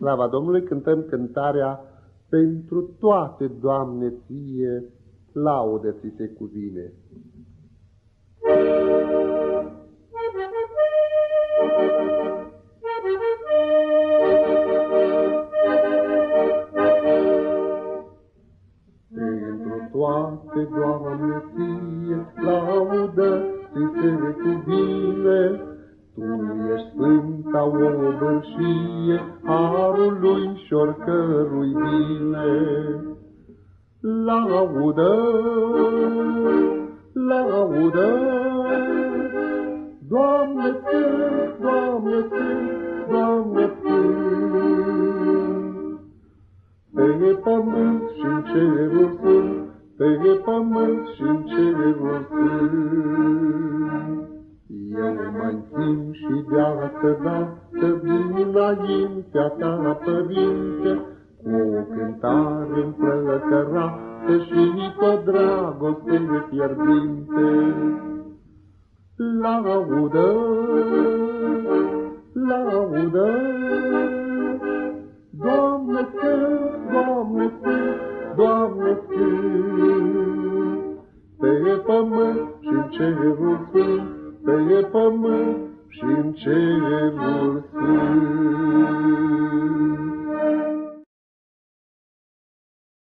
Slava Domnului cântăm cântarea Pentru toate, Doamne, Ție, laudă ți se cuvine. Pentru toate, Doamne, Ție, laudă ți se cuvine, tu ești sfânta obârșie, harului și oricărui bine. Laudă, laudă, Doamne Sfânt, Doamne Sfânt, Doamne Sfânt. Pe pământ și în cerul sunt, pe pământ și în cerul sunt. Eu mă închim și viață dată vin înaintea ta, Părinte, cu o cântare împlăcărată și cu o dragoste fierbinte. Laudă, laudă, Doamne Sfânt, Doamne Sfânt, Doamne Sfânt, pe pământ și în cerul sfânt, pe pământ și în cerul sfânt.